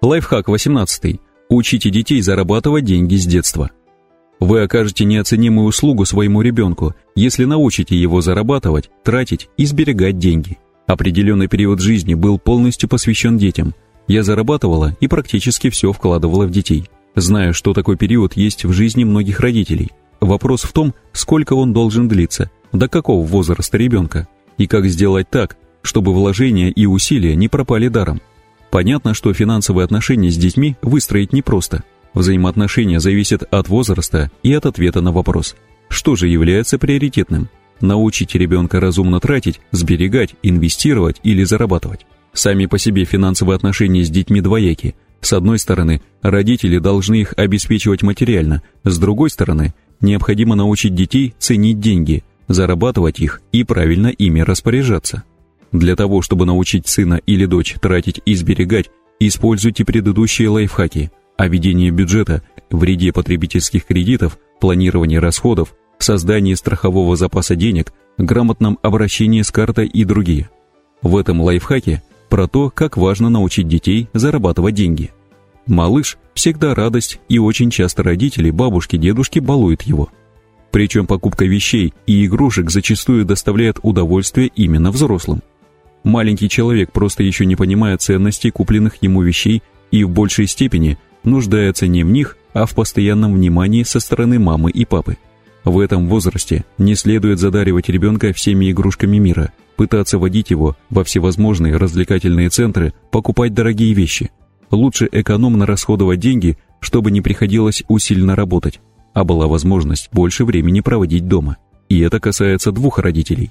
Лайфхак 18. Учите детей зарабатывать деньги с детства. Вы окажете неоценимую услугу своему ребенку, если научите его зарабатывать, тратить и сберегать деньги. Определенный период жизни был полностью посвящен детям. Я зарабатывала и практически все вкладывала в детей. Знаю, что такой период есть в жизни многих родителей. Вопрос в том, сколько он должен длиться, до какого возраста ребенка, и как сделать так, чтобы вложения и усилия не пропали даром. Понятно, что финансовые отношения с детьми выстроить непросто – Взаимоотношения зависят от возраста и от ответа на вопрос, что же является приоритетным. Научите ребенка разумно тратить, сберегать, инвестировать или зарабатывать. Сами по себе финансовые отношения с детьми двояки. С одной стороны, родители должны их обеспечивать материально, с другой стороны, необходимо научить детей ценить деньги, зарабатывать их и правильно ими распоряжаться. Для того, чтобы научить сына или дочь тратить и сберегать, используйте предыдущие лайфхаки – о ведении бюджета, вреде потребительских кредитов, планировании расходов, создании страхового запаса денег, грамотном обращении с картой и другие. В этом лайфхаке про то, как важно научить детей зарабатывать деньги. Малыш всегда радость, и очень часто родители, бабушки, дедушки балуют его. Причем покупка вещей и игрушек зачастую доставляет удовольствие именно взрослым. Маленький человек просто еще не понимает ценности купленных ему вещей и в большей степени нуждается не в них, а в постоянном внимании со стороны мамы и папы. В этом возрасте не следует задаривать ребенка всеми игрушками мира, пытаться водить его во всевозможные развлекательные центры, покупать дорогие вещи. Лучше экономно расходовать деньги, чтобы не приходилось усиленно работать, а была возможность больше времени проводить дома. И это касается двух родителей.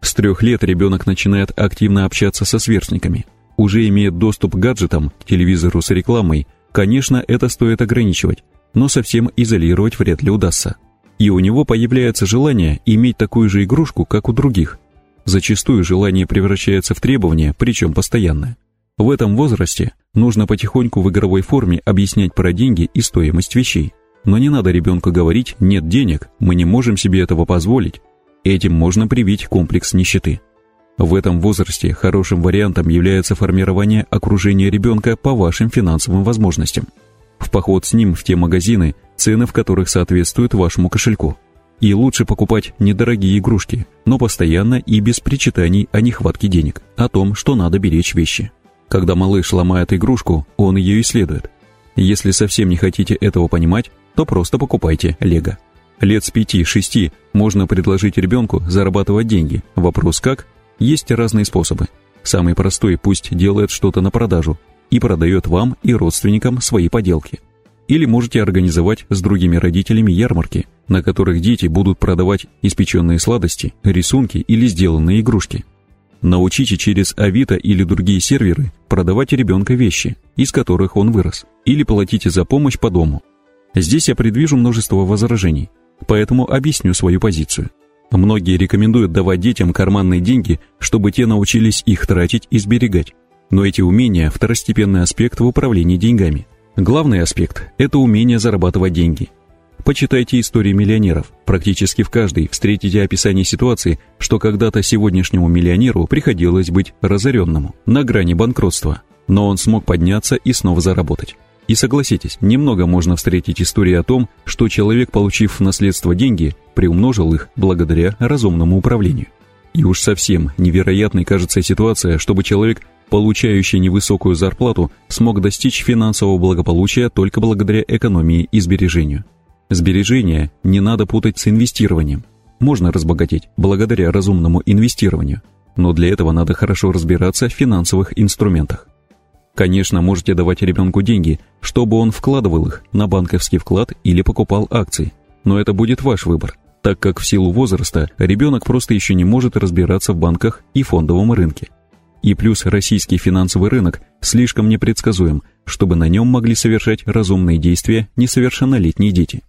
С трех лет ребенок начинает активно общаться со сверстниками, уже имеет доступ к гаджетам, телевизору с рекламой – Конечно, это стоит ограничивать, но совсем изолировать вряд ли удастся. И у него появляется желание иметь такую же игрушку, как у других. Зачастую желание превращается в требование, причем постоянное. В этом возрасте нужно потихоньку в игровой форме объяснять про деньги и стоимость вещей. Но не надо ребенку говорить «нет денег, мы не можем себе этого позволить». Этим можно привить комплекс нищеты. В этом возрасте хорошим вариантом является формирование окружения ребенка по вашим финансовым возможностям. В поход с ним в те магазины, цены в которых соответствуют вашему кошельку. И лучше покупать недорогие игрушки, но постоянно и без причитаний о нехватке денег, о том, что надо беречь вещи. Когда малыш ломает игрушку, он ее исследует. Если совсем не хотите этого понимать, то просто покупайте лего. Лет с 5-6 можно предложить ребенку зарабатывать деньги. Вопрос как – есть разные способы. Самый простой пусть делает что-то на продажу и продает вам и родственникам свои поделки. Или можете организовать с другими родителями ярмарки, на которых дети будут продавать испеченные сладости, рисунки или сделанные игрушки. Научите через Авито или другие серверы продавать ребенка вещи, из которых он вырос, или платите за помощь по дому. Здесь я предвижу множество возражений, поэтому объясню свою позицию. Многие рекомендуют давать детям карманные деньги, чтобы те научились их тратить и сберегать. Но эти умения – второстепенный аспект в управлении деньгами. Главный аспект – это умение зарабатывать деньги. Почитайте истории миллионеров. Практически в каждой встретите описание ситуации, что когда-то сегодняшнему миллионеру приходилось быть разоренному, на грани банкротства. Но он смог подняться и снова заработать. И согласитесь, немного можно встретить истории о том, что человек, получив в наследство деньги, приумножил их благодаря разумному управлению. И уж совсем невероятной кажется ситуация, чтобы человек, получающий невысокую зарплату, смог достичь финансового благополучия только благодаря экономии и сбережению. Сбережения не надо путать с инвестированием. Можно разбогатеть благодаря разумному инвестированию, но для этого надо хорошо разбираться в финансовых инструментах. Конечно, можете давать ребенку деньги, чтобы он вкладывал их на банковский вклад или покупал акции. Но это будет ваш выбор, так как в силу возраста ребенок просто еще не может разбираться в банках и фондовом рынке. И плюс российский финансовый рынок слишком непредсказуем, чтобы на нем могли совершать разумные действия несовершеннолетние дети.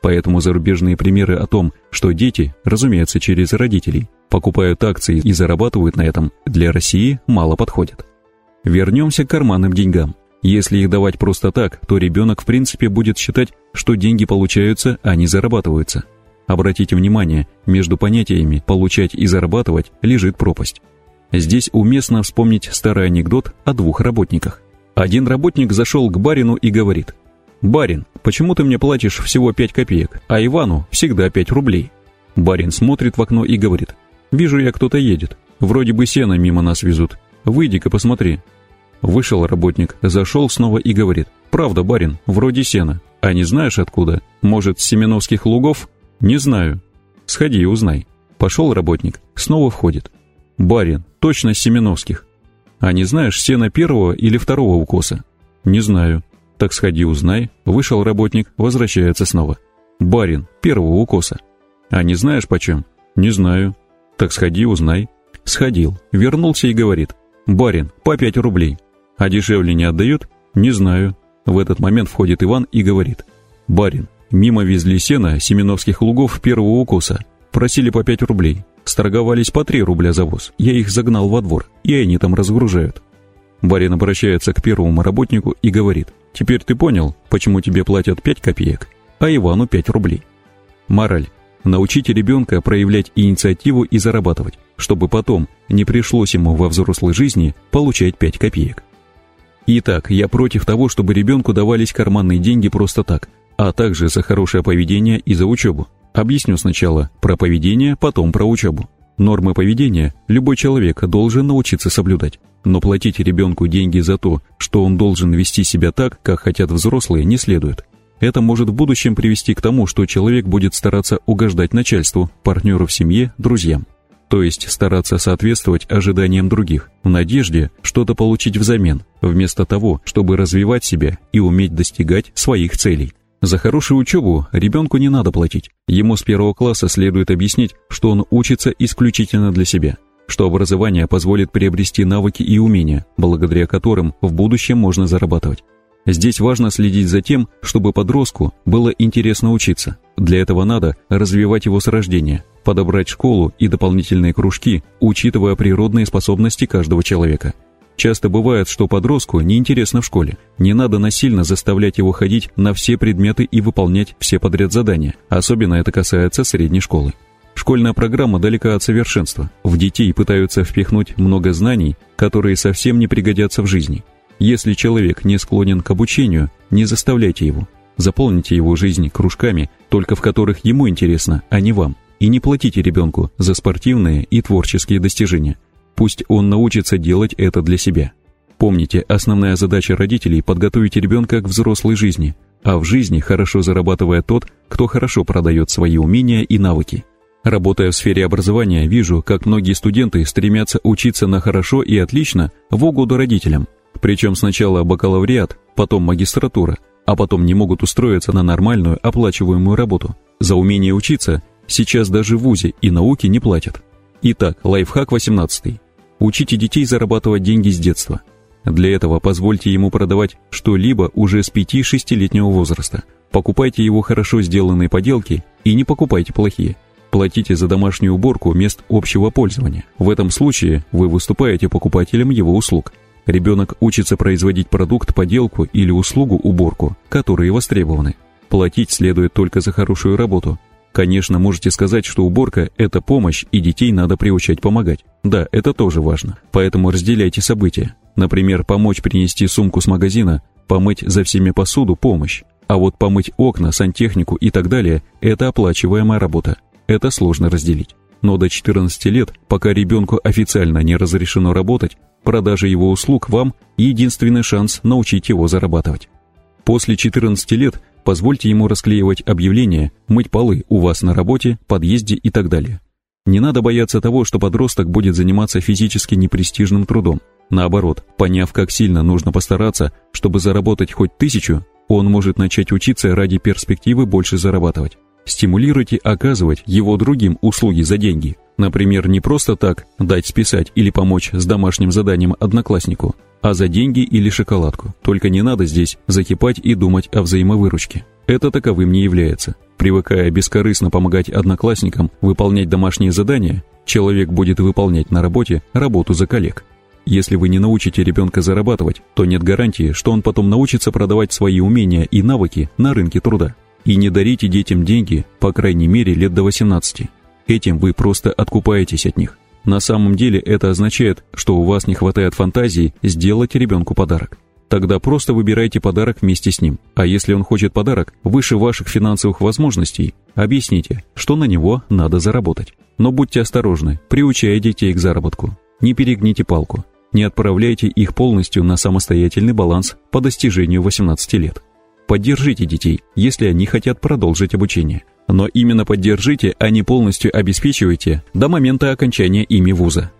Поэтому зарубежные примеры о том, что дети, разумеется, через родителей, покупают акции и зарабатывают на этом, для России мало подходят. Вернемся к карманным деньгам. Если их давать просто так, то ребенок в принципе будет считать, что деньги получаются, а не зарабатываются. Обратите внимание, между понятиями «получать» и «зарабатывать» лежит пропасть. Здесь уместно вспомнить старый анекдот о двух работниках. Один работник зашел к барину и говорит, «Барин, почему ты мне платишь всего 5 копеек, а Ивану всегда 5 рублей?» Барин смотрит в окно и говорит, «Вижу я, кто-то едет. Вроде бы сено мимо нас везут. Выйди-ка посмотри». Вышел работник, зашел снова и говорит, «Правда, барин, вроде сена. А не знаешь откуда? Может, с Семеновских лугов?» «Не знаю». «Сходи и узнай». Пошел работник, снова входит. «Барин, точно с Семеновских». «А не знаешь, сена первого или второго укоса?» «Не знаю». «Так сходи, узнай». Вышел работник, возвращается снова. «Барин, первого укоса». «А не знаешь почем?» «Не знаю». «Так сходи, узнай». Сходил, вернулся и говорит. «Барин, по пять рублей». «А дешевле не отдают?» «Не знаю». В этот момент входит Иван и говорит. «Барин, мимо везли сено Семеновских лугов первого укоса. Просили по пять рублей. Сторговались по три рубля за воз. Я их загнал во двор, и они там разгружают». Барин обращается к первому работнику и говорит. «Теперь ты понял, почему тебе платят пять копеек, а Ивану пять рублей?» Мораль. Научите ребенка проявлять инициативу и зарабатывать, чтобы потом не пришлось ему во взрослой жизни получать 5 копеек. Итак, я против того, чтобы ребенку давались карманные деньги просто так, а также за хорошее поведение и за учебу. Объясню сначала про поведение, потом про учебу. Нормы поведения любой человек должен научиться соблюдать. Но платить ребенку деньги за то, что он должен вести себя так, как хотят взрослые, не следует. Это может в будущем привести к тому, что человек будет стараться угождать начальству, партнеру в семье, друзьям. То есть стараться соответствовать ожиданиям других, в надежде что-то получить взамен, вместо того, чтобы развивать себя и уметь достигать своих целей. За хорошую учебу ребенку не надо платить. Ему с первого класса следует объяснить, что он учится исключительно для себя, что образование позволит приобрести навыки и умения, благодаря которым в будущем можно зарабатывать. Здесь важно следить за тем, чтобы подростку было интересно учиться. Для этого надо развивать его с рождения, подобрать школу и дополнительные кружки, учитывая природные способности каждого человека. Часто бывает, что подростку неинтересно в школе. Не надо насильно заставлять его ходить на все предметы и выполнять все подряд задания. Особенно это касается средней школы. Школьная программа далека от совершенства. В детей пытаются впихнуть много знаний, которые совсем не пригодятся в жизни. Если человек не склонен к обучению, не заставляйте его. Заполните его жизнь кружками, только в которых ему интересно, а не вам. И не платите ребенку за спортивные и творческие достижения. Пусть он научится делать это для себя. Помните, основная задача родителей – подготовить ребенка к взрослой жизни, а в жизни хорошо зарабатывает тот, кто хорошо продает свои умения и навыки. Работая в сфере образования, вижу, как многие студенты стремятся учиться на хорошо и отлично в угоду родителям – причем сначала бакалавриат, потом магистратура, а потом не могут устроиться на нормальную оплачиваемую работу. За умение учиться сейчас даже в ВУЗе и науки не платят. Итак, лайфхак 18. Учите детей зарабатывать деньги с детства. Для этого позвольте ему продавать что-либо уже с 5-6-летнего возраста. Покупайте его хорошо сделанные поделки и не покупайте плохие. Платите за домашнюю уборку мест общего пользования. В этом случае вы выступаете покупателем его услуг. Ребенок учится производить продукт, поделку или услугу, уборку, которые востребованы. Платить следует только за хорошую работу. Конечно, можете сказать, что уборка – это помощь, и детей надо приучать помогать. Да, это тоже важно. Поэтому разделяйте события. Например, помочь принести сумку с магазина, помыть за всеми посуду – помощь. А вот помыть окна, сантехнику и так далее – это оплачиваемая работа. Это сложно разделить. Но до 14 лет, пока ребенку официально не разрешено работать, Продажа его услуг вам – единственный шанс научить его зарабатывать. После 14 лет позвольте ему расклеивать объявления, мыть полы у вас на работе, подъезде и так далее. Не надо бояться того, что подросток будет заниматься физически непрестижным трудом. Наоборот, поняв, как сильно нужно постараться, чтобы заработать хоть тысячу, он может начать учиться ради перспективы больше зарабатывать. Стимулируйте оказывать его другим услуги за деньги. Например, не просто так дать списать или помочь с домашним заданием однокласснику, а за деньги или шоколадку. Только не надо здесь закипать и думать о взаимовыручке. Это таковым не является. Привыкая бескорыстно помогать одноклассникам выполнять домашние задания, человек будет выполнять на работе работу за коллег. Если вы не научите ребенка зарабатывать, то нет гарантии, что он потом научится продавать свои умения и навыки на рынке труда. И не дарите детям деньги, по крайней мере, лет до 18. Этим вы просто откупаетесь от них. На самом деле это означает, что у вас не хватает фантазии сделать ребенку подарок. Тогда просто выбирайте подарок вместе с ним. А если он хочет подарок выше ваших финансовых возможностей, объясните, что на него надо заработать. Но будьте осторожны, приучая детей к заработку. Не перегните палку. Не отправляйте их полностью на самостоятельный баланс по достижению 18 лет. Поддержите детей, если они хотят продолжить обучение. Но именно поддержите, а не полностью обеспечивайте до момента окончания ими вуза.